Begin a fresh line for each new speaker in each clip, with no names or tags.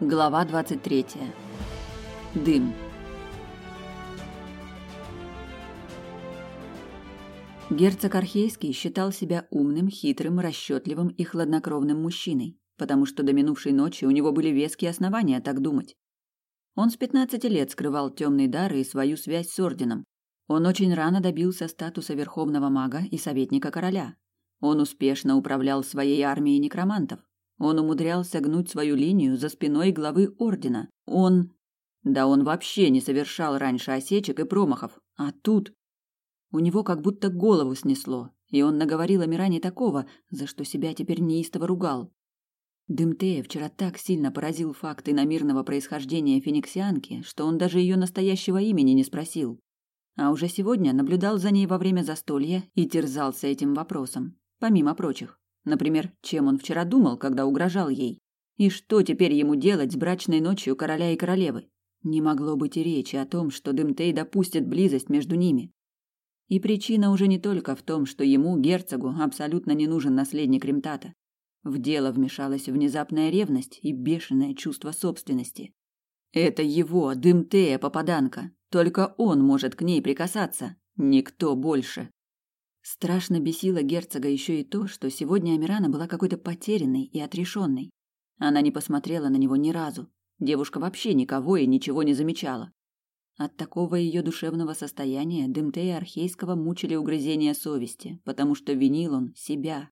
Глава 23. Дым. Герцог Архейский считал себя умным, хитрым, расчетливым и хладнокровным мужчиной, потому что до минувшей ночи у него были веские основания так думать. Он с 15 лет скрывал темные дары и свою связь с орденом. Он очень рано добился статуса верховного мага и советника короля. Он успешно управлял своей армией некромантов, он умудрялся гнуть свою линию за спиной главы ордена. Он... Да он вообще не совершал раньше осечек и промахов. А тут... У него как будто голову снесло, и он наговорил о Миране такого, за что себя теперь неистово ругал. Дымтея вчера так сильно поразил факт иномирного происхождения фениксианки, что он даже ее настоящего имени не спросил. А уже сегодня наблюдал за ней во время застолья и терзался этим вопросом, помимо прочих. Например, чем он вчера думал, когда угрожал ей? И что теперь ему делать с брачной ночью короля и королевы? Не могло быть и речи о том, что Дымтей допустит близость между ними. И причина уже не только в том, что ему, герцогу, абсолютно не нужен наследник Римтата. В дело вмешалась внезапная ревность и бешеное чувство собственности. Это его, Дымтея, попаданка. Только он может к ней прикасаться. Никто больше. Страшно бесило герцога еще и то, что сегодня Амирана была какой-то потерянной и отрешенной. Она не посмотрела на него ни разу. Девушка вообще никого и ничего не замечала. От такого ее душевного состояния Дымтея Архейского мучили угрызения совести, потому что винил он себя.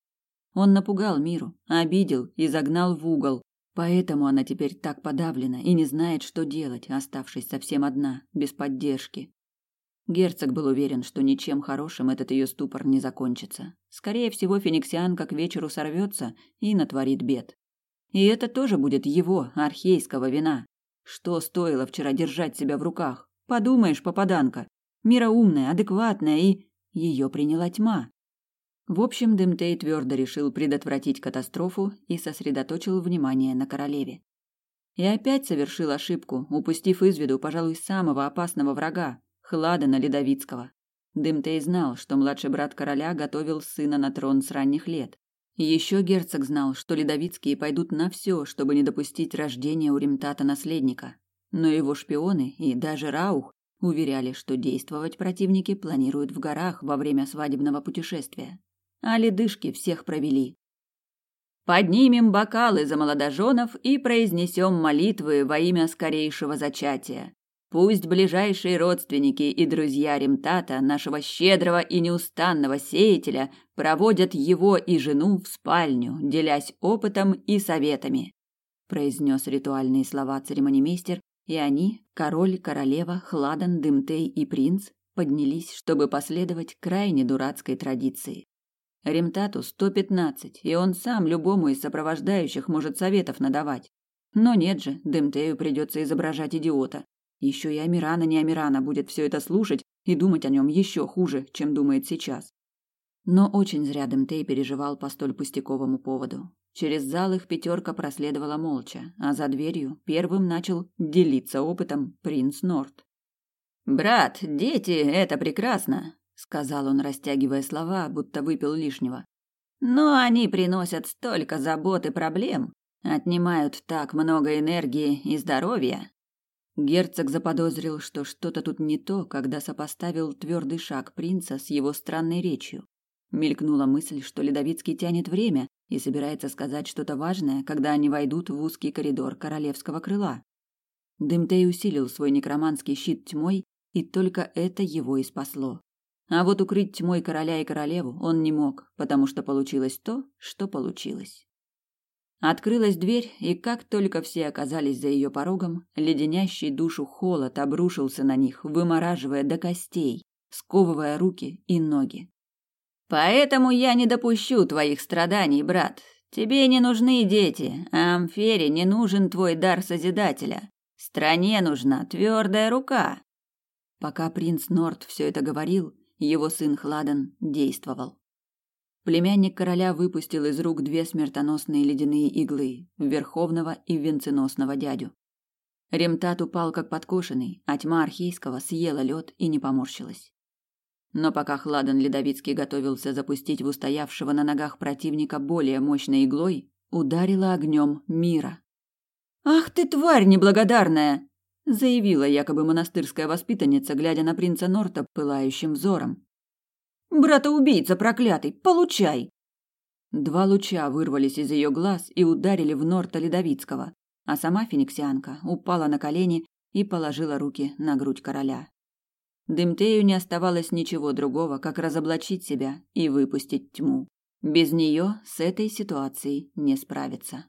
Он напугал миру, обидел и загнал в угол. Поэтому она теперь так подавлена и не знает, что делать, оставшись совсем одна, без поддержки. Герцог был уверен, что ничем хорошим этот ее ступор не закончится. Скорее всего, фениксианка к вечеру сорвется и натворит бед. И это тоже будет его, архейского вина. Что стоило вчера держать себя в руках? Подумаешь, попаданка. Мира умная, адекватная и... Ее приняла тьма. В общем, Дымтей твердо решил предотвратить катастрофу и сосредоточил внимание на королеве. И опять совершил ошибку, упустив из виду, пожалуй, самого опасного врага, Хладена Ледовицкого. Дымтей знал, что младший брат короля готовил сына на трон с ранних лет. Еще герцог знал, что Ледовицкие пойдут на все, чтобы не допустить рождения у Римтата наследника. Но его шпионы и даже Раух уверяли, что действовать противники планируют в горах во время свадебного путешествия. А ледышки всех провели. «Поднимем бокалы за молодоженов и произнесем молитвы во имя скорейшего зачатия. Пусть ближайшие родственники и друзья Римтата, нашего щедрого и неустанного сеятеля, проводят его и жену в спальню, делясь опытом и советами, произнес ритуальные слова церемонимейстер, и они, король, королева, Хладан, Дымтей и принц, поднялись, чтобы последовать крайне дурацкой традиции. Сто пятнадцать, и он сам любому из сопровождающих может советов надавать. Но нет же, Дымтею придется изображать идиота. Еще и Амирана не Амирана будет все это слушать и думать о нем еще хуже, чем думает сейчас. Но очень зря Демтей переживал по столь пустяковому поводу. Через зал их пятерка проследовала молча, а за дверью первым начал делиться опытом принц Норт. «Брат, дети — это прекрасно», — сказал он, растягивая слова, будто выпил лишнего. «Но они приносят столько забот и проблем, отнимают так много энергии и здоровья, Герцог заподозрил, что что-то тут не то, когда сопоставил твердый шаг принца с его странной речью. Мелькнула мысль, что Ледовицкий тянет время и собирается сказать что-то важное, когда они войдут в узкий коридор королевского крыла. Дымтей усилил свой некроманский щит тьмой, и только это его и спасло. А вот укрыть тьмой короля и королеву он не мог, потому что получилось то, что получилось. Открылась дверь, и как только все оказались за ее порогом, леденящий душу холод обрушился на них, вымораживая до костей, сковывая руки и ноги. Поэтому я не допущу твоих страданий, брат. Тебе не нужны дети, а Амфере не нужен твой дар созидателя. Стране нужна твердая рука. Пока принц Норт все это говорил, его сын Хладен действовал. Племянник короля выпустил из рук две смертоносные ледяные иглы верховного и венценосного дядю. Ремтат упал как подкошенный, а тьма архейского съела лед и не поморщилась. Но пока Хладен Ледовицкий готовился запустить в устоявшего на ногах противника более мощной иглой, ударила огнем мира. Ах ты тварь неблагодарная, заявила якобы монастырская воспитанница, глядя на принца Норта пылающим взором. Брата-убийца проклятый, получай. Два луча вырвались из ее глаз и ударили в Норта Ледовицкого, а сама фениксианка упала на колени и положила руки на грудь короля. Дымтею не оставалось ничего другого, как разоблачить себя и выпустить тьму. Без нее с этой ситуацией не справиться.